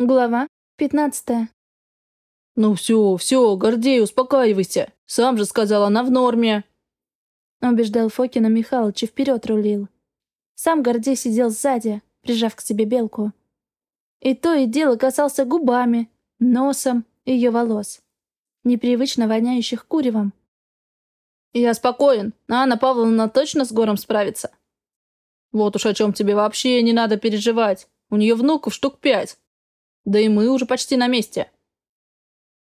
Глава пятнадцатая. «Ну все, все, Гордей, успокаивайся. Сам же сказал, она в норме». Убеждал Фокина Михалыч и вперед рулил. Сам Гордей сидел сзади, прижав к себе белку. И то и дело касался губами, носом ее волос, непривычно воняющих куревом. «Я спокоен. Анна Павловна точно с гором справится?» «Вот уж о чем тебе вообще не надо переживать. У нее внуков штук пять. Да и мы уже почти на месте».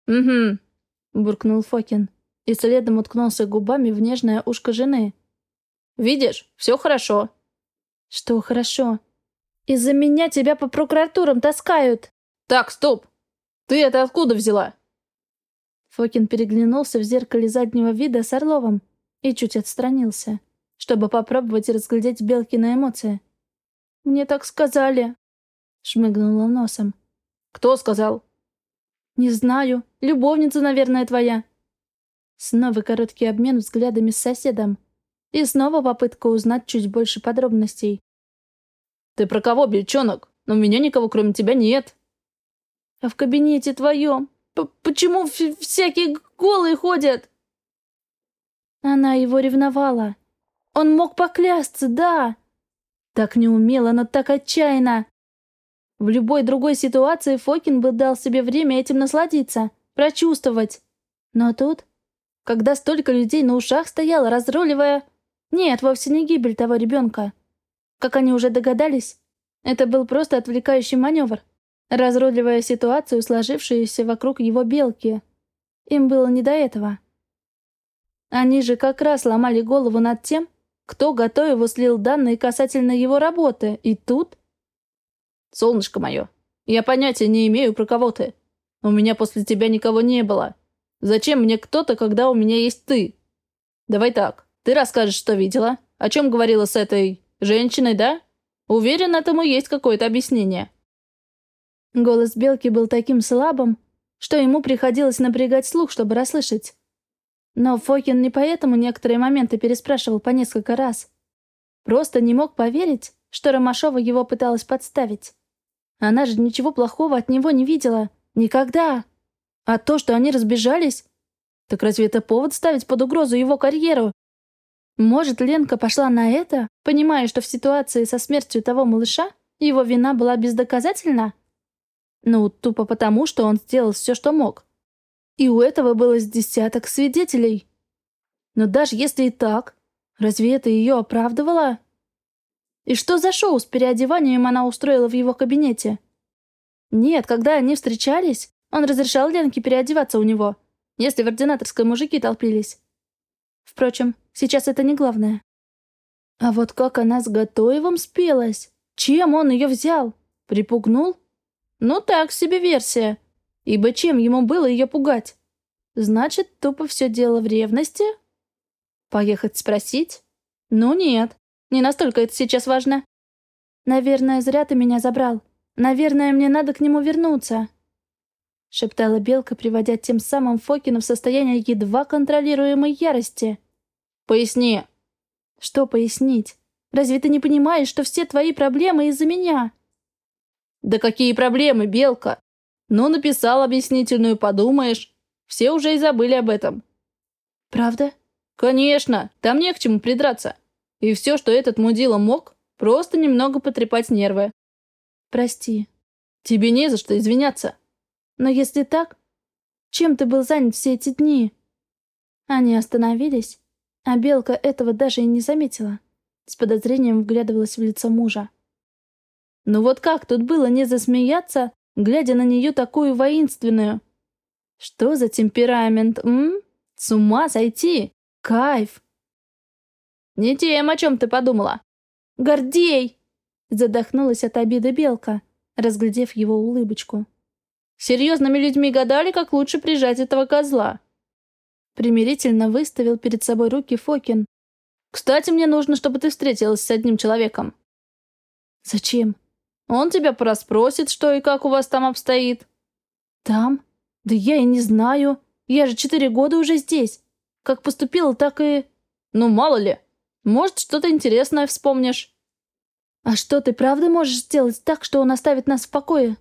«Угу», — буркнул Фокин и следом уткнулся губами в нежное ушко жены. «Видишь, все хорошо». «Что хорошо? Из-за меня тебя по прокуратурам таскают». «Так, стоп! Ты это откуда взяла?» Фокин переглянулся в зеркале заднего вида с Орловым и чуть отстранился, чтобы попробовать разглядеть Белкины эмоции. «Мне так сказали», — шмыгнула носом. «Кто сказал?» «Не знаю. Любовница, наверное, твоя». Снова короткий обмен взглядами с соседом. И снова попытка узнать чуть больше подробностей. «Ты про кого, бельчонок? Но у меня никого, кроме тебя, нет». «А в кабинете твоем? П почему всякие голые ходят?» Она его ревновала. Он мог поклясться, да. Так неумело, но так отчаянно. В любой другой ситуации Фокин бы дал себе время этим насладиться, прочувствовать. Но тут, когда столько людей на ушах стояло, разруливая... Нет, вовсе не гибель того ребенка. Как они уже догадались, это был просто отвлекающий маневр, разруливая ситуацию, сложившуюся вокруг его белки. Им было не до этого. Они же как раз ломали голову над тем, кто готовил слил данные касательно его работы, и тут... Солнышко мое, я понятия не имею, про кого ты. У меня после тебя никого не было. Зачем мне кто-то, когда у меня есть ты? Давай так, ты расскажешь, что видела, о чем говорила с этой женщиной, да? Уверен, этому есть какое-то объяснение. Голос Белки был таким слабым, что ему приходилось напрягать слух, чтобы расслышать. Но Фокин не поэтому некоторые моменты переспрашивал по несколько раз. Просто не мог поверить, что Ромашова его пыталась подставить. Она же ничего плохого от него не видела. Никогда. А то, что они разбежались... Так разве это повод ставить под угрозу его карьеру? Может, Ленка пошла на это, понимая, что в ситуации со смертью того малыша его вина была бездоказательна? Ну, тупо потому, что он сделал все, что мог. И у этого было с десяток свидетелей. Но даже если и так, разве это ее оправдывало? И что за шоу с переодеванием она устроила в его кабинете? Нет, когда они встречались, он разрешал Ленке переодеваться у него, если в ординаторской мужики толпились. Впрочем, сейчас это не главное. А вот как она с Готоевым спелась? Чем он ее взял? Припугнул? Ну так себе версия. Ибо чем ему было ее пугать? Значит, тупо все дело в ревности? Поехать спросить? Ну нет, не настолько это сейчас важно. Наверное, зря ты меня забрал. Наверное, мне надо к нему вернуться. Шептала Белка, приводя тем самым Фокина в состояние едва контролируемой ярости. «Поясни». «Что пояснить? Разве ты не понимаешь, что все твои проблемы из-за меня?» «Да какие проблемы, Белка? Ну, написал объяснительную, подумаешь. Все уже и забыли об этом». «Правда?» «Конечно, там не к чему придраться. И все, что этот мудила мог, просто немного потрепать нервы. Прости. Тебе не за что извиняться. Но если так, чем ты был занят все эти дни? Они остановились, а Белка этого даже и не заметила. С подозрением вглядывалась в лицо мужа. Ну вот как тут было не засмеяться, глядя на нее такую воинственную? Что за темперамент, м? С ума сойти! Кайф! «Не тем, о чем ты подумала». «Гордей!» Задохнулась от обиды Белка, разглядев его улыбочку. «Серьезными людьми гадали, как лучше прижать этого козла». Примирительно выставил перед собой руки Фокин. «Кстати, мне нужно, чтобы ты встретилась с одним человеком». «Зачем?» «Он тебя порасспросит, что и как у вас там обстоит». «Там? Да я и не знаю. Я же четыре года уже здесь. Как поступила, так и...» «Ну, мало ли. Может, что-то интересное вспомнишь». «А что, ты правда можешь сделать так, что он оставит нас в покое?»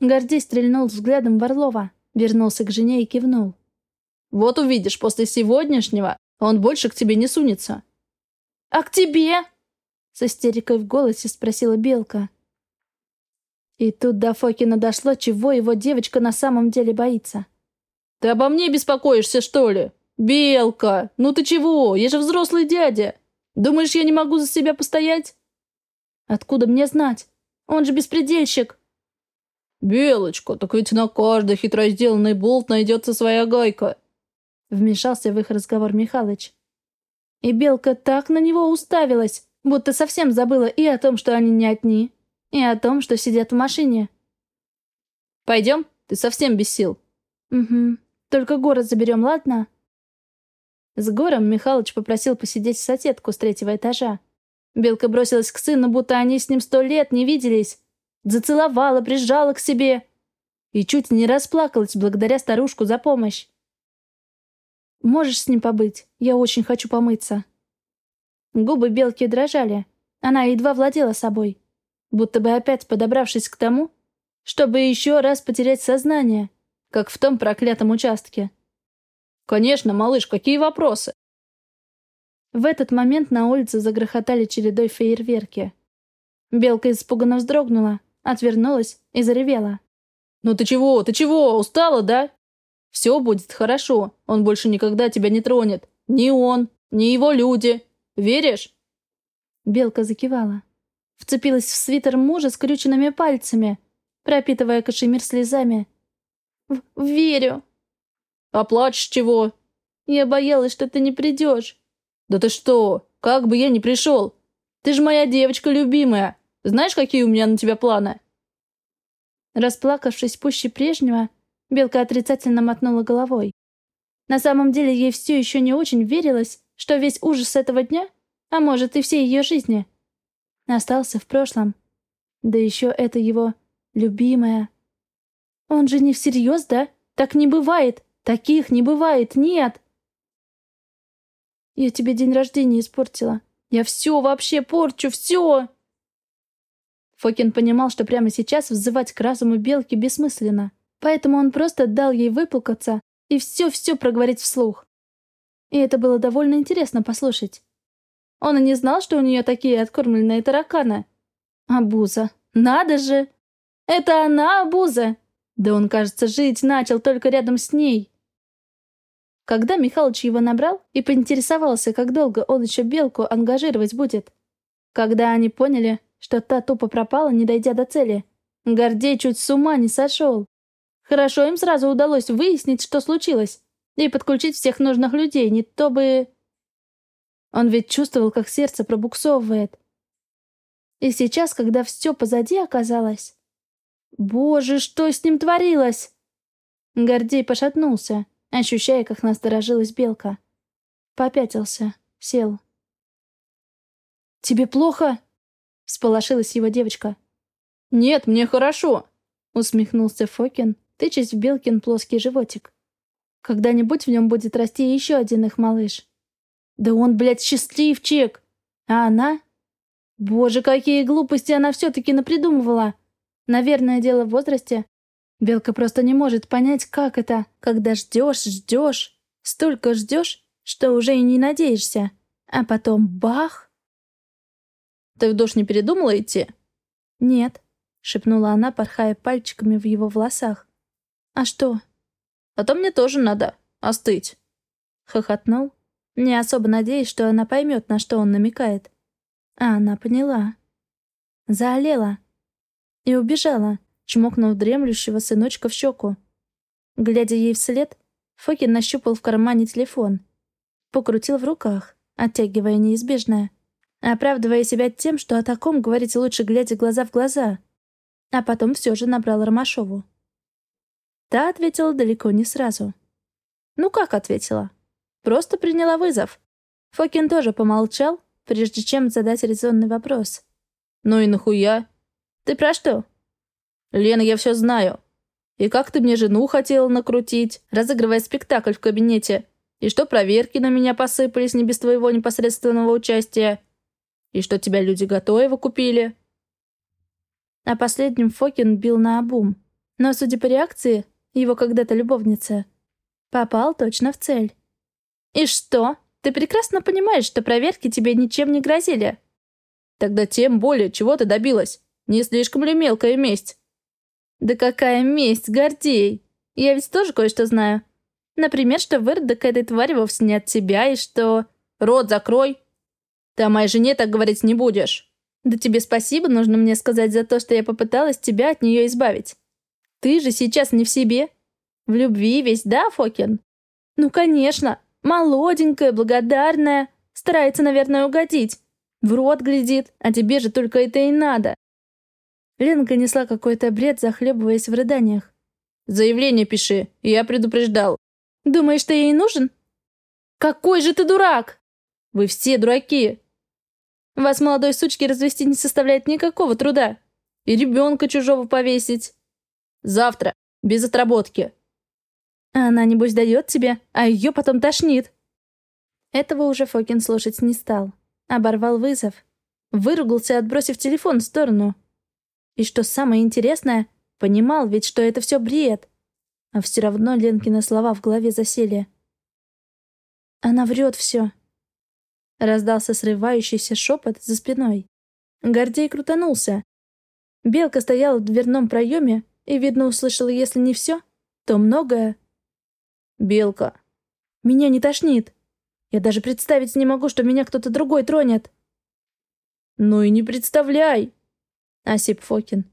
Гордей стрельнул взглядом в Орлова, вернулся к жене и кивнул. «Вот увидишь, после сегодняшнего он больше к тебе не сунется». «А к тебе?» С истерикой в голосе спросила Белка. И тут до Фокина дошло, чего его девочка на самом деле боится. «Ты обо мне беспокоишься, что ли? Белка, ну ты чего? Я же взрослый дядя. Думаешь, я не могу за себя постоять?» «Откуда мне знать? Он же беспредельщик!» «Белочка, так ведь на каждый хитро сделанный болт найдется своя гайка!» Вмешался в их разговор Михалыч. И Белка так на него уставилась, будто совсем забыла и о том, что они не одни, и о том, что сидят в машине. «Пойдем? Ты совсем без сил». «Угу. Только город заберем, ладно?» С гором Михалыч попросил посидеть соседку с третьего этажа. Белка бросилась к сыну, будто они с ним сто лет не виделись. Зацеловала, прижала к себе. И чуть не расплакалась благодаря старушку за помощь. «Можешь с ним побыть? Я очень хочу помыться». Губы Белки дрожали. Она едва владела собой будто бы опять подобравшись к тому, чтобы еще раз потерять сознание, как в том проклятом участке. «Конечно, малыш, какие вопросы?» В этот момент на улице загрохотали чередой фейерверки. Белка испуганно вздрогнула, отвернулась и заревела. «Ну ты чего, ты чего, устала, да? Все будет хорошо, он больше никогда тебя не тронет. Ни он, ни его люди. Веришь?» Белка закивала вцепилась в свитер мужа скрюченными пальцами, пропитывая кашемир слезами. «Верю». «А плачешь чего?» «Я боялась, что ты не придешь». «Да ты что? Как бы я ни пришел? Ты же моя девочка любимая. Знаешь, какие у меня на тебя планы?» Расплакавшись пуще прежнего, Белка отрицательно мотнула головой. На самом деле ей все еще не очень верилось, что весь ужас этого дня, а может и всей ее жизни — остался в прошлом. Да еще это его любимая. Он же не всерьез, да? Так не бывает. Таких не бывает, нет. Я тебе день рождения испортила. Я все вообще порчу, все. Фокин понимал, что прямо сейчас взывать к разуму белки бессмысленно. Поэтому он просто дал ей выплакаться и все-все проговорить вслух. И это было довольно интересно послушать. Он и не знал, что у нее такие откормленные тараканы. Абуза. Надо же! Это она, Абуза! Да он, кажется, жить начал только рядом с ней. Когда Михалыч его набрал и поинтересовался, как долго он еще Белку ангажировать будет. Когда они поняли, что та тупо пропала, не дойдя до цели. Гордей чуть с ума не сошел. Хорошо им сразу удалось выяснить, что случилось, и подключить всех нужных людей, не то бы... Он ведь чувствовал, как сердце пробуксовывает. И сейчас, когда все позади оказалось... Боже, что с ним творилось? Гордей пошатнулся, ощущая, как насторожилась белка. Попятился, сел. «Тебе плохо?» — всполошилась его девочка. «Нет, мне хорошо», — усмехнулся Фокин, тычась в Белкин плоский животик. «Когда-нибудь в нем будет расти еще один их малыш. Да он, блядь, счастливчик! А она? Боже, какие глупости она все-таки напридумывала! Наверное, дело в возрасте. Белка просто не может понять, как это, когда ждешь, ждешь, столько ждешь, что уже и не надеешься. А потом бах! «Ты в душ не передумала идти?» «Нет», — шепнула она, порхая пальчиками в его волосах. «А что?» «А то мне тоже надо остыть», — хохотнул, не особо надеясь, что она поймет, на что он намекает. А она поняла. Заолела. И убежала, чмокнув дремлющего сыночка в щеку. Глядя ей вслед, Фокин нащупал в кармане телефон. Покрутил в руках, оттягивая неизбежное. Оправдывая себя тем, что о таком говорить лучше, глядя глаза в глаза. А потом все же набрал Ромашову. Та ответила далеко не сразу. Ну как ответила? Просто приняла вызов. Фокин тоже помолчал, прежде чем задать резонный вопрос. «Ну и нахуя? Ты про что?» «Лена, я все знаю. И как ты мне жену хотела накрутить, разыгрывая спектакль в кабинете? И что проверки на меня посыпались не без твоего непосредственного участия? И что тебя люди Готоева купили?» А последним Фокин бил на обум. Но, судя по реакции, его когда-то любовница, попал точно в цель. «И что? Ты прекрасно понимаешь, что проверки тебе ничем не грозили?» «Тогда тем более, чего ты добилась? Не слишком ли мелкая месть?» «Да какая месть, Гордей! Я ведь тоже кое-что знаю. Например, что выродок этой твари вовсе не от тебя, и что...» «Рот закрой! Ты о моей жене так говорить не будешь!» «Да тебе спасибо нужно мне сказать за то, что я попыталась тебя от нее избавить. Ты же сейчас не в себе. В любви весь, да, Фокин?» «Ну, конечно. Молоденькая, благодарная. Старается, наверное, угодить. В рот глядит, а тебе же только это и надо». Ленка несла какой-то бред, захлебываясь в рыданиях. «Заявление пиши, я предупреждал». «Думаешь, ты ей нужен?» «Какой же ты дурак!» «Вы все дураки!» «Вас, молодой сучки, развести не составляет никакого труда. И ребенка чужого повесить». «Завтра, без отработки». Она, небось, дает тебе, а ее потом тошнит. Этого уже Фокин слушать не стал. Оборвал вызов. Выругался, отбросив телефон в сторону. И что самое интересное, понимал ведь, что это все бред. А все равно Ленкины слова в голове засели. Она врет все. Раздался срывающийся шепот за спиной. Гордей крутанулся. Белка стояла в дверном проеме и, видно, услышала, если не все, то многое. «Белка». «Меня не тошнит. Я даже представить не могу, что меня кто-то другой тронет». «Ну и не представляй», осип Фокин.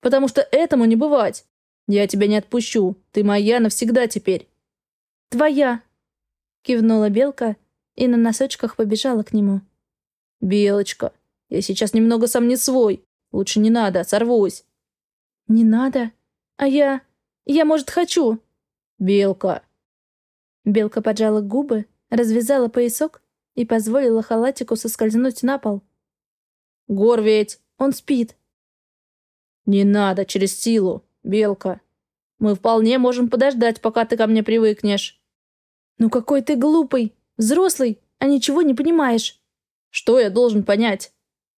«Потому что этому не бывать. Я тебя не отпущу. Ты моя навсегда теперь». «Твоя!» — кивнула Белка и на носочках побежала к нему. «Белочка, я сейчас немного сам не свой. Лучше не надо, сорвусь». «Не надо? А я... я, может, хочу?» «Белка!» Белка поджала губы, развязала поясок и позволила халатику соскользнуть на пол. «Гор ведь!» Он спит. Не надо через силу, Белка. Мы вполне можем подождать, пока ты ко мне привыкнешь. Ну какой ты глупый, взрослый, а ничего не понимаешь. Что я должен понять?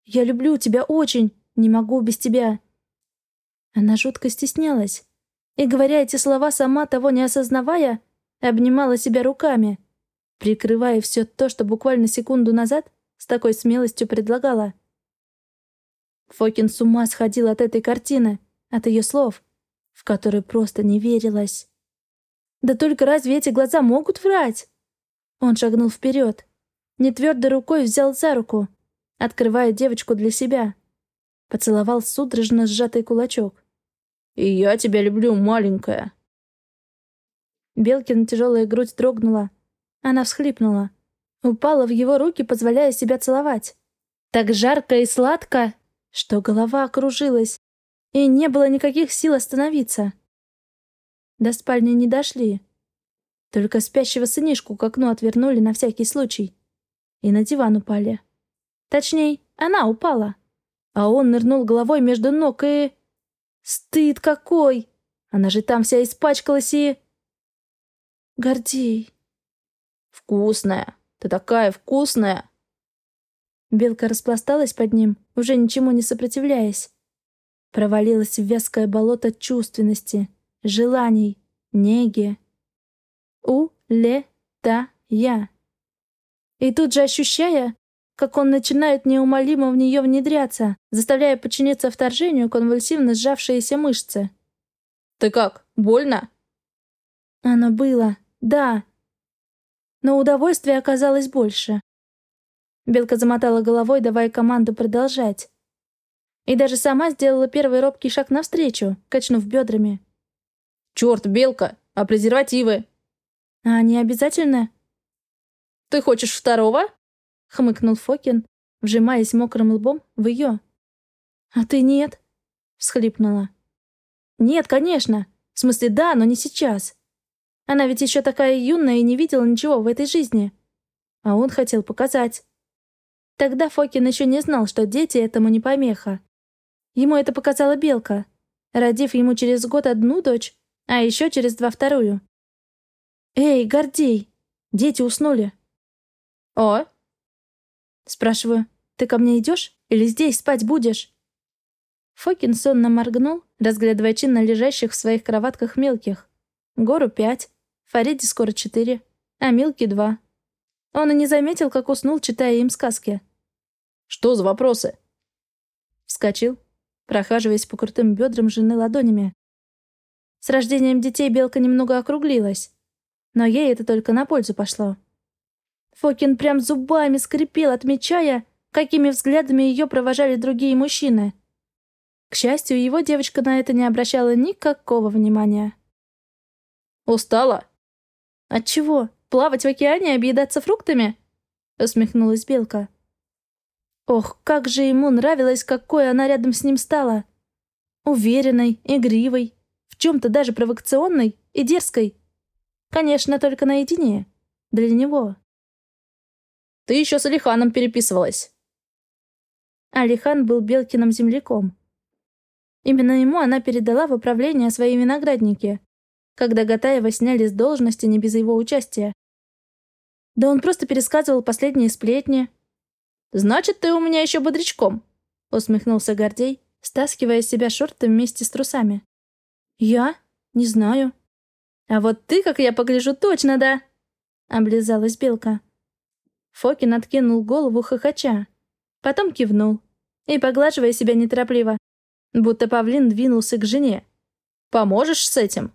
Я люблю тебя очень, не могу без тебя. Она жутко стеснялась. И, говоря эти слова, сама того не осознавая, обнимала себя руками, прикрывая все то, что буквально секунду назад с такой смелостью предлагала. Фокин с ума сходил от этой картины, от ее слов, в которые просто не верилось. Да только разве эти глаза могут врать? Он шагнул вперед, нетвердой рукой взял за руку, открывая девочку для себя. Поцеловал судорожно сжатый кулачок. «И я тебя люблю, маленькая!» Белкина тяжелая грудь дрогнула. Она всхлипнула. Упала в его руки, позволяя себя целовать. Так жарко и сладко, что голова окружилась, и не было никаких сил остановиться. До спальни не дошли. Только спящего сынишку к окну отвернули на всякий случай. И на диван упали. Точнее, она упала. А он нырнул головой между ног и... Стыд какой! Она же там вся испачкалась и... Гордей. Вкусная. Ты такая вкусная. Белка распласталась под ним, уже ничему не сопротивляясь. Провалилась в вязкое болото чувственности, желаний, неги. У-ле-та-я. И тут же ощущая, как он начинает неумолимо в нее внедряться, заставляя подчиниться вторжению конвульсивно сжавшиеся мышцы. «Ты как, больно?» Оно было, да. Но удовольствия оказалось больше. Белка замотала головой, давая команду продолжать. И даже сама сделала первый робкий шаг навстречу, качнув бедрами. «Черт, Белка! А презервативы?» «А они обязательно?» «Ты хочешь второго?» — хмыкнул Фокин, вжимаясь мокрым лбом в ее. «А ты нет?» — всхлипнула. «Нет, конечно. В смысле, да, но не сейчас. Она ведь еще такая юная и не видела ничего в этой жизни. А он хотел показать. Тогда Фокин еще не знал, что дети этому не помеха. Ему это показала Белка, родив ему через год одну дочь, а еще через два вторую. «Эй, Гордей, дети уснули». «О?» Спрашиваю, «Ты ко мне идешь или здесь спать будешь?» Фокин сонно моргнул, разглядывая чинно лежащих в своих кроватках мелких. Гору пять, Фариде скоро четыре, а Милке два. Он и не заметил, как уснул, читая им сказки. «Что за вопросы?» Вскочил, прохаживаясь по крутым бедрам жены ладонями. С рождением детей Белка немного округлилась, но ей это только на пользу пошло. Фокин прям зубами скрипел, отмечая, какими взглядами ее провожали другие мужчины. К счастью, его девочка на это не обращала никакого внимания. «Устала?» «От чего? Плавать в океане и объедаться фруктами?» Усмехнулась Белка. Ох, как же ему нравилось, какой она рядом с ним стала. Уверенной, игривой, в чем-то даже провокационной и дерзкой. Конечно, только наедине. Для него. Ты еще с Алиханом переписывалась. Алихан был Белкиным земляком. Именно ему она передала в управление свои виноградники, когда Гатаева сняли с должности не без его участия. Да он просто пересказывал последние сплетни. «Значит, ты у меня еще бодрячком», — усмехнулся Гордей, стаскивая с себя шорты вместе с трусами. «Я? Не знаю». «А вот ты, как я погляжу, точно да!» — облизалась Белка. Фокин откинул голову хохоча. Потом кивнул. И, поглаживая себя неторопливо, будто павлин двинулся к жене. «Поможешь с этим?»